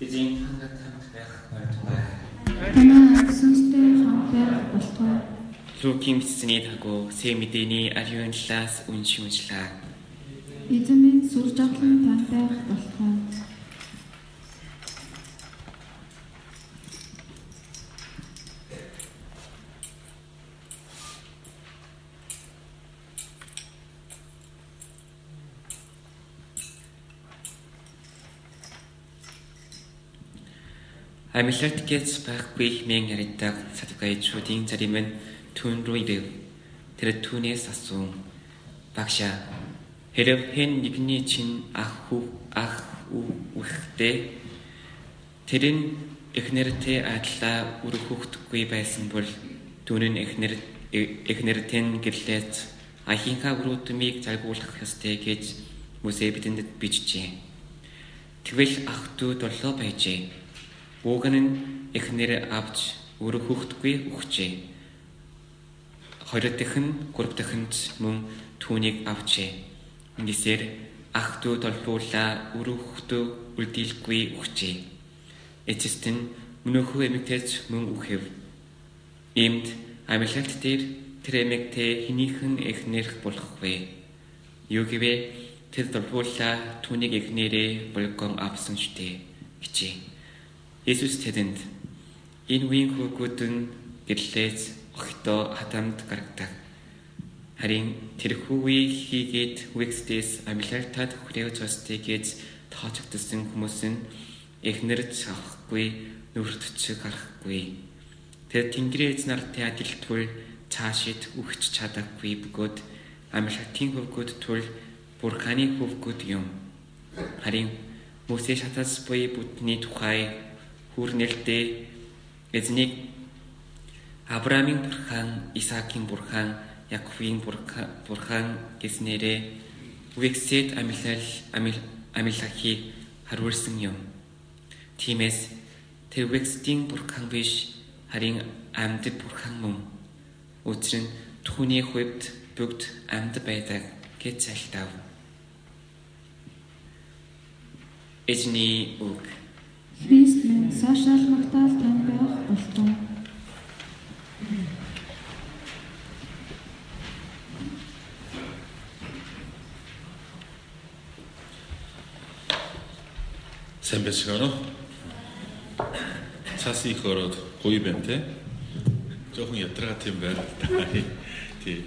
Эзэн хангат хамт байх болтугай. Танаа сүнстэй хамт байх болтугай. Лукийн бичсэний дагуу 새 мэдээний ариун талаас уншимжлаа. Эзэмийн сүр жаглан тань байх болтугай. Амьлалт гэж байхгүй хэмээн яридаг садукайчуудын зарим нь түн рүү ирэв. Тэр түүнээс асуун. Багшаа хэрэг хэн нэгний чинь ах хүү ах үхтэй тэр нь эхнэртэй адилаа үр хөвгтгүй байсан бол түүн нь эхнэр эхнэртэн гэрлээд ахинхаа өрөөтмийг залгуулах ёстой гэж Мосе бидэнд бичжээ. Тэгвэл ах дүү долоо байжээ. Уг нь эхнэр авч өөр хүүхдгүй өгчээ. Хоёр дахь нь гурав дахь нь мөн түүнийг авчээ. Ингэсээр ах дүү толбуула өөр хүүхдөө үлдээлгүй өгчээ. Эцэст нь мөнөөхөө эмэгтэйч мөн үхэв. Иймд амьлалт дээр тэр эмэгтэй хинийхэн эхнэрх болох вэ? Юу гэвэ тэр толбуула түүнийг эхнэрээ болгон авсан штэ гэжээ. Есүс тэдэнд энэ үеийн хүүгүүд нь гэрлээз охидоо хатамд гаргадаг. Харин тэр хүүwie хийгээд үгсдээс амилалтад хүрээв цостэй гэж тоочгдсан хүмүүс нь эхнэрч авахгүй нүртч гарахгүй. Тэр Тэнгэрийн нартай адилтвал цаашид үхч чадахгүй бөгөөд амилалтын хөвгүүд тул бурханы хөвгүүд юм. Харин Мосе шатас буй бүдний тухай хүрнэлтэй эзнийг Авраамийн бурхан, Исаакийн бурхан, Яаковын бурхан гэснээрээ үгсэд амилал амилахыг харуулсан юм. Тиймээс тэр үгсдийн бурхан биш харин амьд бурхан мөн. Учир нь түүний хувьд бүгд амьд байдаг гэж залтав. Эзний үг Христ сошиал магтаал тань байх болтугай. Сайн байцгаана уу? Цаас их ороод гоё байна те. Жохон ядраа тийм байна. Тий.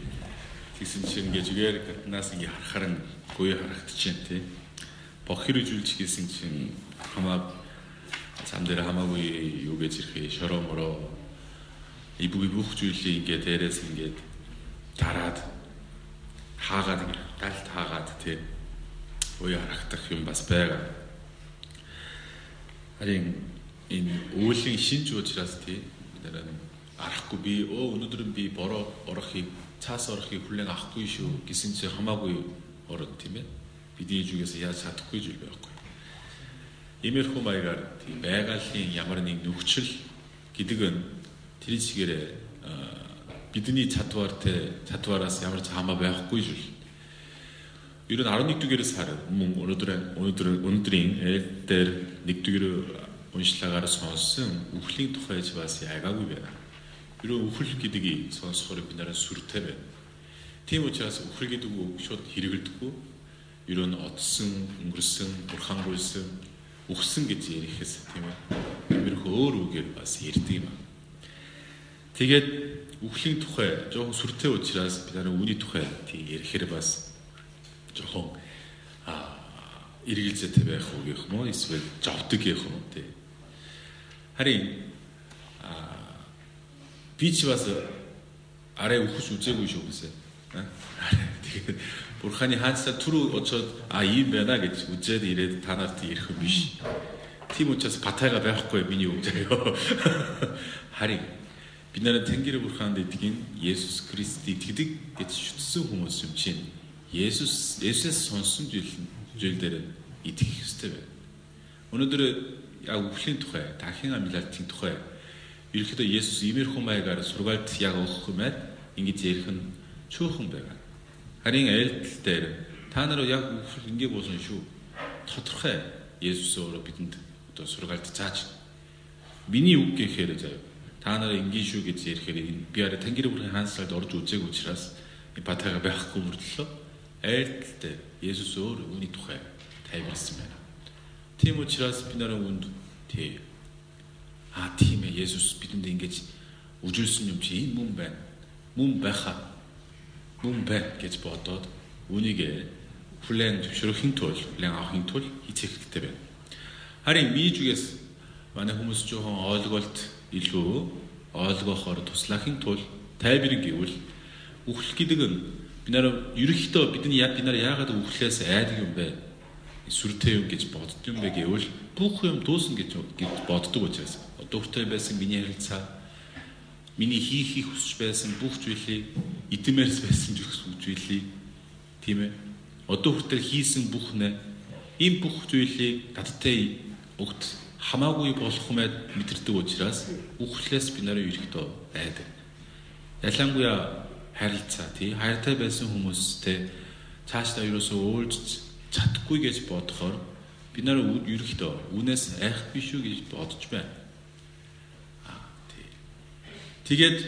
Тэгсэн чинь ингээ зүгээр гаднаас ингээ харахаар нь гоё харагдчихээн те. Бохир үзүүлж гисэн чинь хамаа зам дээр хамаагүй юу гэж ирэхээ шороо мороо. Ибүг бүх зүйлийг ингээд дээрээс ингээд дараад хаагаад галт хаагаад тий уяа харагдах юм бас байгаа. Харин энэ өвлийн шинж уучраас тий арахгүй би өө өнөөдөр би бороо орохыг цаас орохыг хүлээн авахгүй шүү гэсэн чи хамаагүй ороод тийм ээ. Бидний зүгээс яаж чадахгүй зүйл байхгүй Иймэрхүү маягаар тийм байгалийн ямар нэг нөхцөл гэдэг нь тэр чигээрээ бидний чадвар те чадвараас ямар ч хамаа байхгүй жил. Ер нь 11 дугаараа сар мөн өнөөдөр өнөөдөр өнөөдрийн дээр 1 дугаар уншлагаар сонссон үхлийн тухайж бас яагаагүй байна. Ер нь үхэл гэдгийг сонсохоор бид нараа сүртэй байна. Тийм учраас үхэл гэдэг үг шууд хэрэгэлдэггүй. Ер нь одсон, өнгөрсөн, бурхангуйсан үхсэн гэж ярихээс тийм ээ. Иймэрхүү өөр үгээр бас ярьдаг юм. Тэгээд үхлийн тухай жоохон сүртэй учраас бид нараа үүний тухай тийм ярихээр бас жоохон а эргэлзээтэй байх уу гэх юм уу эсвэл жавдаг гэх юм уу тий. Харин а би ч бас арай үхэж үзээгүй шүү гэсэн. Тэгээд Бурханы хаанчаа түр очоод а ийм байна гэж үзээд ирээд та нарт ирэх юм биш. Тийм учраас батайга байхгүй миний заяа. Харин бид нараа Тэнгэр бурханд идэгин Есүс Христийг тэгдэг гэж шүтсэн хүмүүс юм чинь Есүс Есүс сонсон зүйл дээр идэх ёстой байна. Өнөөдөр яг үхлийн тухай, дахин амьлалтын тухай ерөнхийдөө Есүс иймэрхүү маягаар сургаалт яг өгөх юмад ингэж ярих нь чөөхөн байгаа. Харин айлтал дээр та нараа яг ингэ буусан шүү. Тодорхой Есүс өөрөө бидэнд одоо сургаалт зааж миний үг гэхээр заяа та нараа ингийн шүү гэж ярихээр би арай Тэнгэр бүрийн хаансалд орж үзээгүй учраас батайга байхгүй мөрдлөө айлттай Есүс өөр үүний тухай тайлбарласан байна. Тийм учраас би нараа үнд тий А тийм ээ Есүс бидэнд ингэж үжилсэн юм чи энэ мөн байна. Мөн байхаа мөн байна гэж бодоод үнийг хүлээн зөвшөөрөхийн тулд хүлээн авахын тулд хийх хэрэгтэй байна. Харин миний зүгээс манай хүмүүс жоохон ойлголт илүү ойлгохоор туслахын тулд тайлбар гэвэл үхэл гэдэг нь бид нар ерөнхийдөө бидний яг бид нар яагаад үхлээс айдаг юм бэ? Сүртэй юм гэж бодд юм бэ гэвэл бүх юм дуусна гэж боддог учраас одоо хүртэл байсан миний харилцаа миний хийхийг хүсэж байсан бүх зүйлийг эдмээрс байсан бүх зүйлийг тийм ээ одоо хүртэл хийсэн бүх нэ ийм бүх зүйлийг таттай өгд хамаагүй болох мэд мэдэрдэг учраас үхлээс би нарыг ирэхдээ айдаг. Ялангуяа харилцаа тий хайртай байсан хүмүүстэй цаашдаа юусоо уйлж чадахгүй гэж бодохоор би нараа ерөөхдөө үнээс айхгүй шүү гэж бодож байна. Тэгээд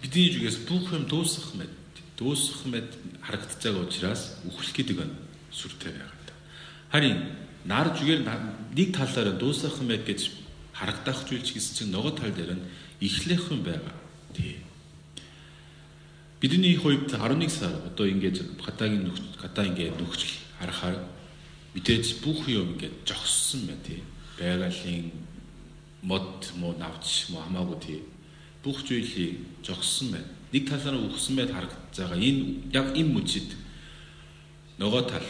бидний зүгээс бүх юм дуусах мэд дуусах мэд харагдаж байгаа учраас үхэл гэдэг нь сүртэй байгаа. Харин нар зүгээр нэг талаараа дуусах байг гэж харагдах зүйлч гэсэн чинь нөгөө тал дээр нь эхлэх юм байгаа. Тий. Бидний хувьд 11 сар одоо ингээд хатагийн нөхцөл хатаа ингээд нөхцөл харахаар мэдээж бүх юм ингээд жогссон байна тий. Байгалийн мод муу навч муу хамаагүй тий. Бүх зүйлийг жогссон байна. Нэг талаараа үхсэн байд харагдаж байгаа. Энэ яг энэ мөчид нөгөө тал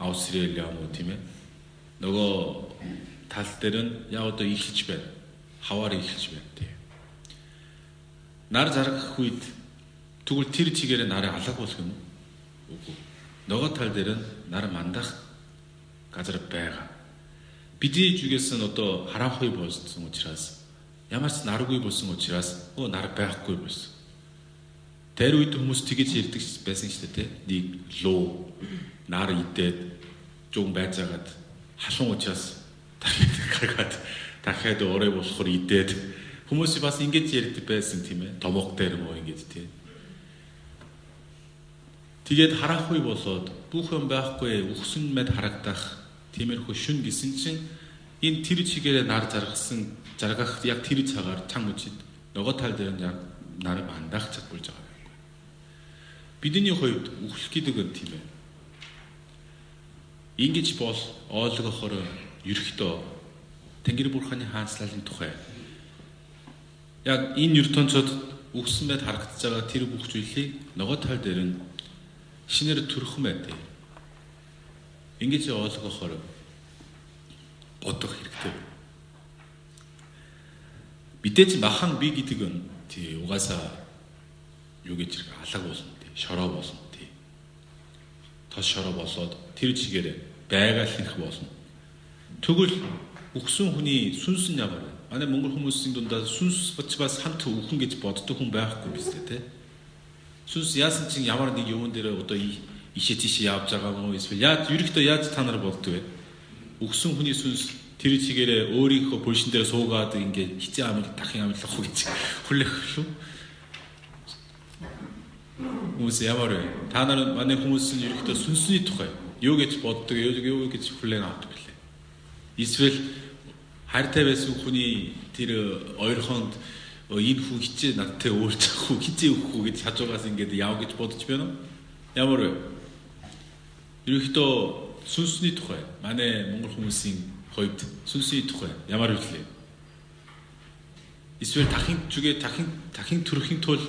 Австрали юм уу тийм ээ. Нөгөө тал дээр нь яг одоо ихэлж байна. Хаваар ихэлж байна тийм. Нар заргах үед тэгвэл тэр чигээрээ нарыг алга болох юм уу? Үгүй. Нөгөө тал дээр нь нар мандах газар байгаа. Бидний зүгээс нь одоо хараахуй болсон учраас ямар ч наргүй болсон учраас өө нар байхгүй болсон. Тэр үед хүмүүс тэгэж ярьдаг байсан шүү дээ. Нэг луу нар идээд жуун байцаагаад халуун учраас дахиад дахиад орой болохоор идээд хүмүүс бас ингэж ярьдаг байсан тийм ээ. Томог дээр мөө ингэж тийм. Тэгээд харахгүй болоод бүх юм байхгүй үхсэн мэд харагдах тиймэрхүү шүн гисэн чинь энэ тэр чигээрээ нар заргасан заргах яг тэр цагаар цан үчид нөгөө тал дээр яг нар мандах чадварж байгаа юм. Бидний хувьд үхэл гэдэг нь тийм ээ Ингиж бол ойлгохоор ерөхдөө Тэнгэр бурханы хаанчлалын тухай яг энэ ертөнцид үгсэн байд харагдаж байгаа тэр бүх зүйлийг нөгөө тал дээр нь шинээр төрөхөн байдаг. Ингэж ойлгохоор бодох хэрэгтэй. Мэдээж махан би гэдэг нь тий угаасаа юу гэж алга болно тий шороо болно тий. Тос шороо болоод тэр чигээр байгаалах болно. Тэгвэл өгсөн хүний сүнс нь ямар вэ? Манай монгол хүмүүсийн дундаа сүнс бочбаас хамт өхөн гэж боддог хүн байхгүй биз дээ, тэ? Сүнс яасан чинь ямар нэг юун дээр одоо ишээ тийшээ явж байгаа юм уу эсвэл яаж ерөөхдөө яаж та нар болдгоо вэ? Өгсөн хүний сүнс тэр чигээрээ өөрийнхөө польшин дээр суугаад ингээд хичээ амил дахин амиллах уу гэж хүлээх шүү. Хүмүүс ямар вэ? Та нар манай хүмүүс нь ерөөхдөө сүнсний тухай юу гэж боддог, юу гэж хүлээн авдаг гэлээ. Эсвэл хайртай байсан хүний тэр ойрхонд энэ хүн хичээ надтай өөрч ахгүй хизээ өгөхгүй гэж хажуугаас ингээд яв гэж бодож байна уу? Ямар вэ? Ерөнхийдөө сүнсний тухай. Манай монгол хүмүүсийн хувьд сүнсний тухай. Ямар вэ? Эсвэл дахин зүгээ дахин дахин төрөхийн тулд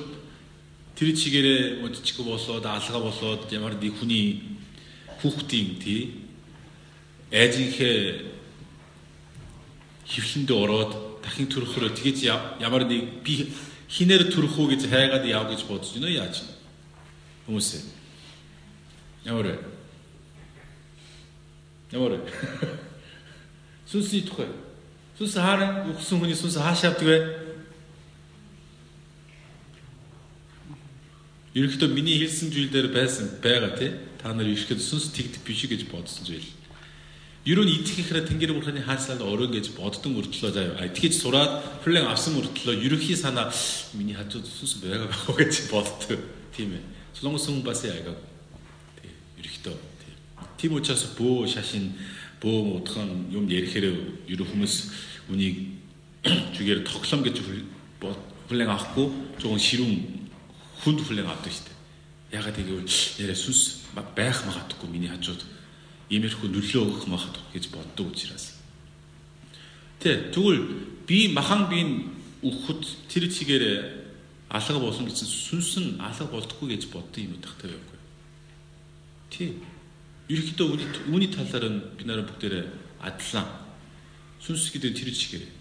тэр чигээрээ модчгүй болоод алга болоод ямар нэг хүний хүүхдийн тий айжинхээ хөвлөнд ороод дахин төрөхөөрөө тэгэж ямар нэг би хинээр төрөх үү гэж хайгаад яв гэж бодож байна яаж хүмүүсээ. Ямар вэ ямар вэ сүнсний тухай сүнс хараа өгсөн хүний сүнс хаашаа авдаг вэ Ерөнхийдөө миний хэлсэн зүйл дээр байсан байгаа тий та нар ирэхэд сүнс тэгдэг биш гэж бодсон зүйл. Юу нь итгэхээрээ Тэнгэр бурханы хаанчлал орон гэж боддон мөртлөө заяа. Итгэж сураад хүлэн авсан мөртлөө ерөхийн санаа миний хажууд сүнс байгаа байх гэж боддог. Тийм ээ. Солонгос хүн бас яагаад. Тийм. Ерөхдөө. Тийм. Тийм учраас бөө шашин бөө муудхан юм ярихээр ерөө хүмүүс үнийг зүгээр тоглоом гэж хүлэн авахгүй жоохон ширүүн хүнд хүлэн авдаг шүү дээ. Ягаад гэвэл нэрээ сүнс байх магадгүй миний хажууд иймэрхүү нөлөө өгөх махад гэж боддог учраас. Тэ тэгвэл би махан би өгөхөд тэр чигээрээ алга болно гэсэн сүнс нь алга болдгоо гэж боддог юм утгатай байхгүй. Тий. Ерөнхийдөө үүний үүний талаар нь би нараа бүгдээрээ адилхан. Сүнс гэдэг тэр чигээрээ.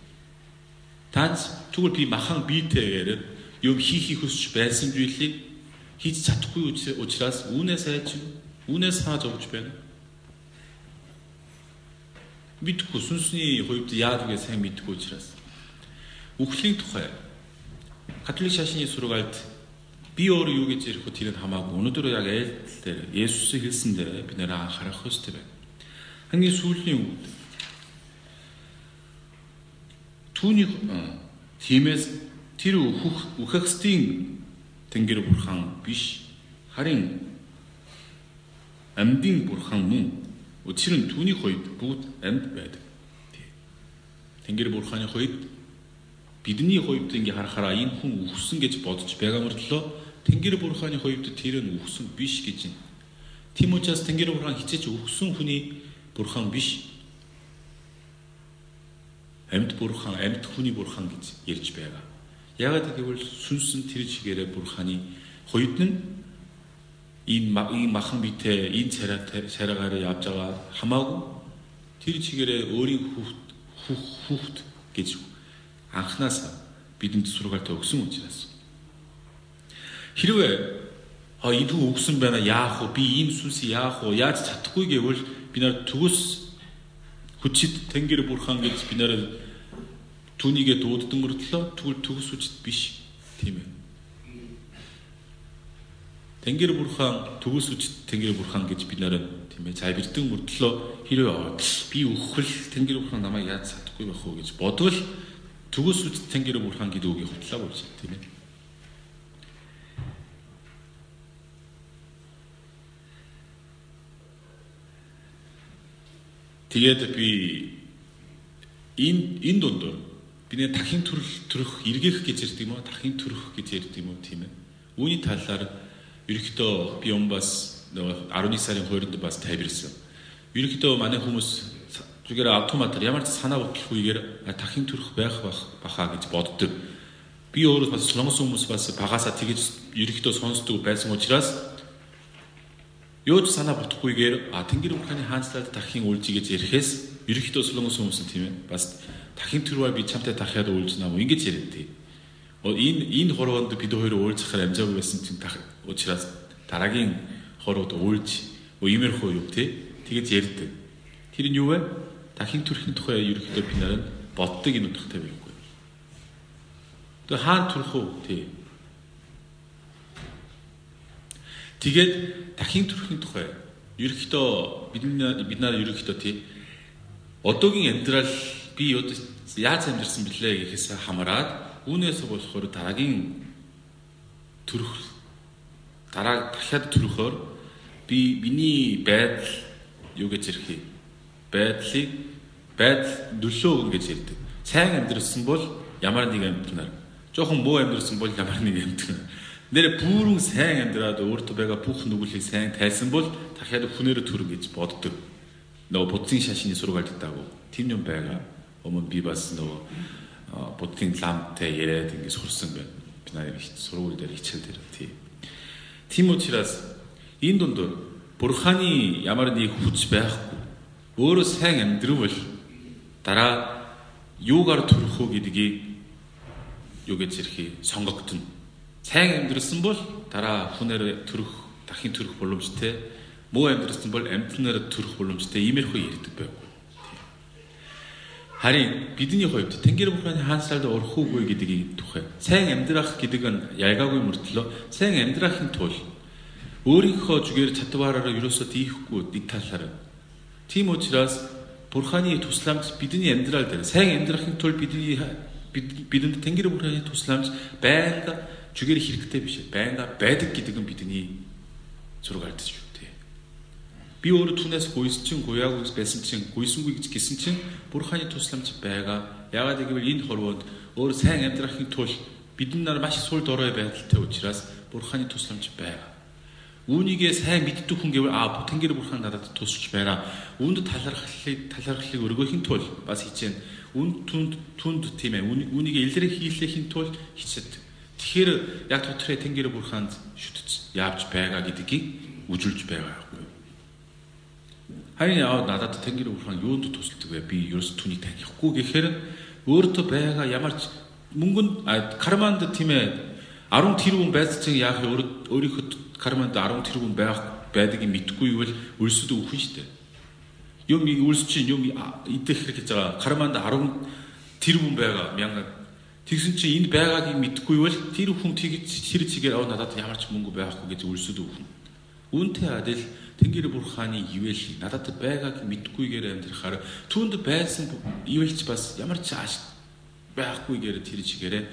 Танц тэгвэл би махан биетэйгээр юм хийхийг хүсч байсан зүйлийг хийж чадахгүй учраас үүнээс айж үүнээс хааж өгч байна. Мэдхгүй сүнсний хувьд яадгээ сайн мэдхгүй учраас. Үхлийн тухай. Католик шашны сургаалд би өөрөө юу гэж ярих вэ тэр нь хамаагүй өнөөдөр яг айлтал дээр Есүсийг хэлсэн дээр бид нэр анхаарах хэрэгтэй байна. Хамгийн сүүлийн үед түүний тиймээс тэр үхэх үхэхстийн тэнгэр бурхан биш харин амьдын бурхан мөн Учир нь түүний хувьд бүгд амьд байдаг. Тэнгэр бурханы хувьд бидний хувьд ингээ харахаараа энэ хүн үхсэн гэж бодож байгаа мөртлөө Тэнгэр бурханы хувьд тэр нь үхсэн биш гэж юм. Тийм учраас Тэнгэр бурхан хичээж үхсэн хүний бурхан биш. Амьд бурхан, амьд хүний бурхан гэж ярьж байгаа. Яагаад гэвэл сүнсэн тэр чигээрээ бурханы хувьд нь энэ махан битээ энэ царай царайгаараа явж байгаа хамаагүй тэр чигээрээ өөрийн хүүхд хүүхд гэж анханасаа бидэнд сургаалт өгсөн учраас. Хэрвээ а хүн өгсөн байна яах вэ? Би энэ сүнс яах вэ? Яаж чадахгүй? гэвэл би нар төгс хүчит тэнгэр бурхан гэж би нар түүнийгээ дуудсан мөртлөө тэгвэл төгс хүчит биш тийм ээ. Тэнгэр бурхан төгс үж Тэнгэр бурхан гэж бид нараа тийм ээ цайбирдэн мөртлөө хэрвээ би өгөхөл Тэнгэр бурхан намайг яаж чадахгүй байх уу гэж бодвол үж Тэнгэр бурхан гэдэг үгийг хутлаа болж тийм ээ. Тэгээд би энэ энэ дундор бидний дахин төрөл төрөх эргэх гэж ярьдаг юм уу? Дахин төрөх гэж ярьдаг юм уу тийм ээ. Үүний талаар ерөнхийдөө би юм бас нөгөө 11 сарын 2-нд бас тайлбарсан. Ерөнхийдөө манай хүмүүс зүгээр автоматар ямар ч санаа бодлохгүйгээр дахин төрөх байх баха гэж боддог. Би өөрөө бас солонгос хүмүүс бас багасаа тэгэж ерөнхийдөө сонсдог байсан учраас юу ч санаа бодохгүйгээр Тэнгэр бурханы хаанчлалд дахин үлжиж гэж ярихээс ерөнхийдөө солонгос хүмүүс тийм ээ бас дахин төрваа би чамтай дахиад үлжнэ юм ингэж яриад. Энэ энэ хорвоонд бид хоёр уулзахаар амжаагүй байсан чинь учраас дараагийн хорвоод уулж иймэрхүү юу те тэгэж ярьдаг. Тэр нь юу вэ? Дахин төрхийн тухай ерөөхдөө би нараа боддог энэ утгатай байхгүй. Тэгээ хаан төрөх үү? Тий. Тэгээд дахин төрхийн тухай ерөөхдөө бидний бид нараа ерөөхдөө тий одоогийн амьдрал би яаж амьдэрсэн блэ гэхээс хамаарат Үүнээс болохоор дараагийн төрөх дараа дахиад төрөхөөр би миний байдал юу гэж юм? Байдлыг байдал нөлөө гэж ярьдаг. Сайн амьдрсан бол ямар нэг амьдрнаар. Жохон муу амьдрсан бол ямар нэг амьдрнаар. Нэр бүрэн сайн амьдраад өөртөө байгаа бүх нүглийг сайн тайлсан бол дахиад хүнээр төрөх гэж боддог. Нөгөө буддын шашны сургаалт даагүй. Тийм юм байгаа. Өмнө би бас нөгөө буддын ламтай яриад ингэ сурсан байна. Би нарыг сургууль дээр хичээл дээр тий. Тийм учраас энэ дунд бурханы ямар нэг хүч байхгүй өөрөө сайн амьдрал дараа юугаар төрөх үү гэдгийг юу гэж ярих сонгогдно. Сайн амьдрсан бол дараа хүнээр төрөх дахин төрөх боломжтой. Муу амьдрсан бол амьтнаар төрөх боломжтой. Иймэрхүү ярьдаг байв. Харин бидний хувьд Тэнгэр бурханы хаанчлалд орох уугүй гэдгийг тухай сайн амьдрах гэдэг нь ялгаагүй мөртлөө сайн амьдрахын тулд өөрийнхөө зүгээр чадвараараа юусоо дихгүй нэг талаараа. Тийм учраас Бурханы тусламж бидний амьдрал дээр сайн амьдрахын тулд бидний бидэнд Тэнгэр бурханы тусламж байнга жүгээр хэрэгтэй биш. Байнга байдаг гэдэг нь бидний зургаалдаж шүү дээ. Би өөрөө түүнээс гуйс чин гуяагүй байсан чин гуйсангүй гэж гисэн чин бурханы тусламж байгаа. Яагаад гэвэл энэ хорвоонд өөр сайн амьдрахын тулд бидний нар маш сул дорой байдалтай учраас бурханы тусламж байгаа. Үүнийгээ сайн мэддэг хүн гэвэл аа Тэнгэр бурхан надад тусч байна. Үүнд талархлыг талархлыг өргөхийн тулд бас хичээн үн түнд түнд тийм ээ үүнийг илрэх хийлэхийн тулд хичээд. Тэгэхээр яг дотроо Тэнгэр бурханд шүтц яавч байгаа гэдгийг үжилж байгаа байхгүй. Харин яа надад Тэнгэр бурхан юунд тусалдаг вэ? Би ерөөс түүнийг танихгүй гэхээр өөртөө байгаа ямар ч мөнгөнд карманд тийм ээ 10 тэрбум байцсан чинь яах өөрийнхөө карманд 10 тэрбум байх байдгийг мэдгүй бол өлсөд өвхөн штэ. Юм өлс чинь юм идэх хэрэг гэж байгаа. Карманд 10 тэрбум байгаа мянга. Тэгсэн чинь энд байгааг мэдгүй бол тэр хүн тэр чигээр оо надад ямар ч мөнгө байхгүй гэж өлсөд өвхөн. Үүнтэй адил Тэнгэр бурханы ивэл надад байгааг мэдгүйгээр амьдрахаар түүнд байсан ивэлч бас ямар ч ааш байхгүйгээр тэр чигээрээ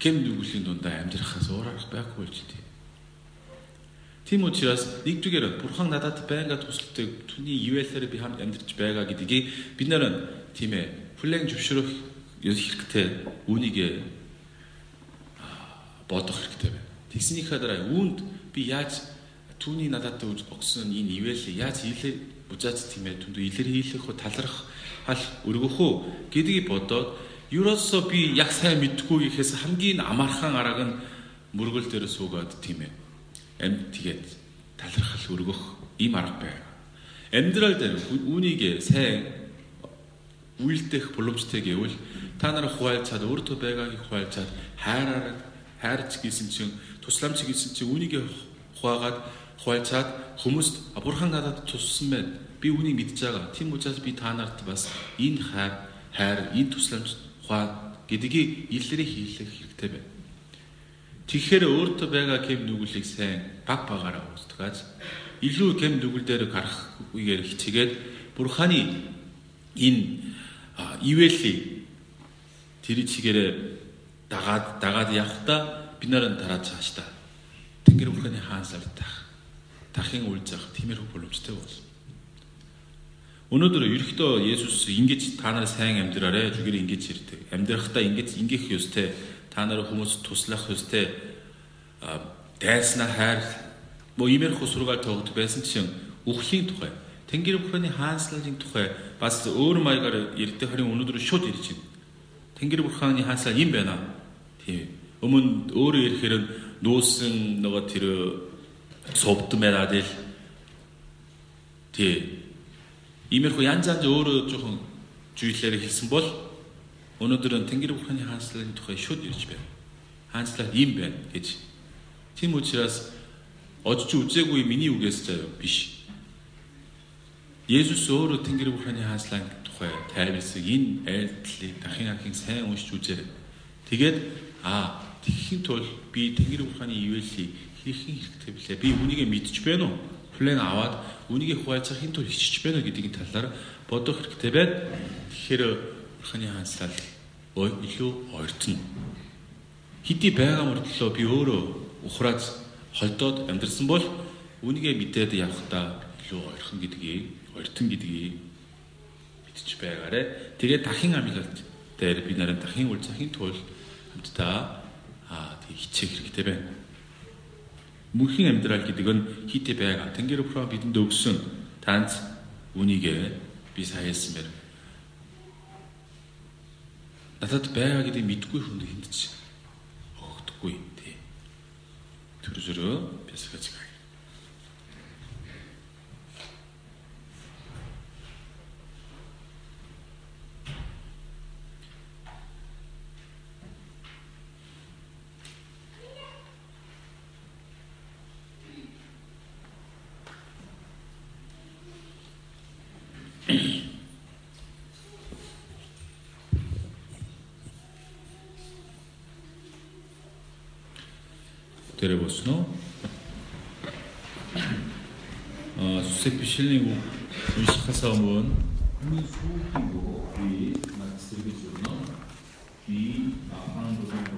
гэм нүглийн дундаа амьдрахаас өөр арга байхгүй болж тий. Тийм учраас нэгдүгээр бурхан надад байнга тусалдаг түүний ивэлээр би хамт амьдарч байгаа гэдгийг бид нар тийм ээ хүлээн зөвшөөрөх хэрэгтэй үүнийг бодох хэрэгтэй байна. Тэгснийхээ дараа үүнд би яаж түүний надад өгсөн энэ ивэлээ яаж илээ бужаац тийм ээ түнд илэр хийлэх хөө таларх хал өргөх үү гэдгийг бодоод ерөөсөө би яг сайн мэдгүй гэхээс хамгийн амархан арга нь мөргөл дээр суугаад тийм ээ амьд тэгээд талархал өргөх ийм арга байна. Амьдрал дээр үүнийг сайн үйлдэх боломжтой гэвэл та нар хуваалцаад өөртөө байгаагийг хуваалцаад хайраар хайрч гисэн чинь тусламж гисэн чинь үүнийг хуваагаад хуваалцаад хүмүүст бурхан надад туссан байна. Би үүнийг мэдж байгаа. Тийм учраас би та нарт бас энэ хайр хайр энэ тусламж хуваа гэдгийг илэрээ хийлэх хэрэгтэй байна. Тэгэхээр өөртөө байгаа гэм нүгэлийг сайн баг багаараа устгаж илүү гэм нүгэл дээр гарах үеэр хичээгээд бурханы энэ ивэлийг тэр чигээрээ дагаад дагаад явхдаа бид нараа дараад цааш та Тэнгэр бурханы хаансаар тах дахин үлзах тиймэрхүү боломжтой бол. Өнөөдөр ерөөхдөө Есүс ингэж та нар сайн амьдраарэ. Зүгээр ингэж ирдэг. Амьдрахдаа ингэж ингэх ёстой та нар хүмүүс туслах хөстэй дайснаа хайр бо иймэрхүү сургаал тогт байсан чинь үхлийн тухай Тэнгэр бурханы хаанслалын тухай бас өөр маягаар ярьдаг харин өнөөдөр шууд ирж байна. Тэнгэр бурханы хаанслал юм байна. Тийм. Өмнө өөрөө ирэхээр нуусан нөгөө тэр цовдмээр адил тий. Иймэрхүү янз янз өөрөө жоохон жийлэлээр хэлсэн бол Өнөөдөр Тэнгэр бурханы хаанчлалын тухай шууд ирж байна. Хаанчлал ийм байна гэж. Тийм учраас одж үзээгүй миний үгээс заяа биш. Есүс өөрөө Тэнгэр бурханы хаанчлалын тухай тайлбарсан энэ айлтлыг дахин ахин сайн уншиж үзээрэй. Тэгээд аа тэгхийн тул би Тэнгэр бурханы ивэлийг хийхин хэрэгтэй билээ. Би үнийг мэдчих байна уу? Хүлээн аваад үнийг хуваалцахын тулд хиччих байна гэдгийн талаар бодох хэрэгтэй байна. Тэгэхээр бурханы хаанчлал илүү ойртно. Хэдий байгаа мөртлөө би өөрөө ухраад холдоод амьдрсан бол үнийгээ мэдээд явахдаа илүү ойрхон гэдгийг, ойртон гэдгийг мэдчих байгаарэ. Тэгээд дахин амигалт дээр би нарийн дахин үл захын тулд хамтдаа аа тэг хичээх хэрэгтэй байна. Мөнхийн амьдрал гэдэг нь хитэ байгаа. Тэнгэр бурхан бидэнд өгсөн танц үнийгээ би саяасан байна надад байгаа гэдгийг мэдгүй хүнд ч өгдөггүй тий. Тэр зөрөө бясгаж гай. Terevosno. 어, 수색비 실리고 유식하사움은 우리 소기고 우리 마스르기 주는 귀 마팡도상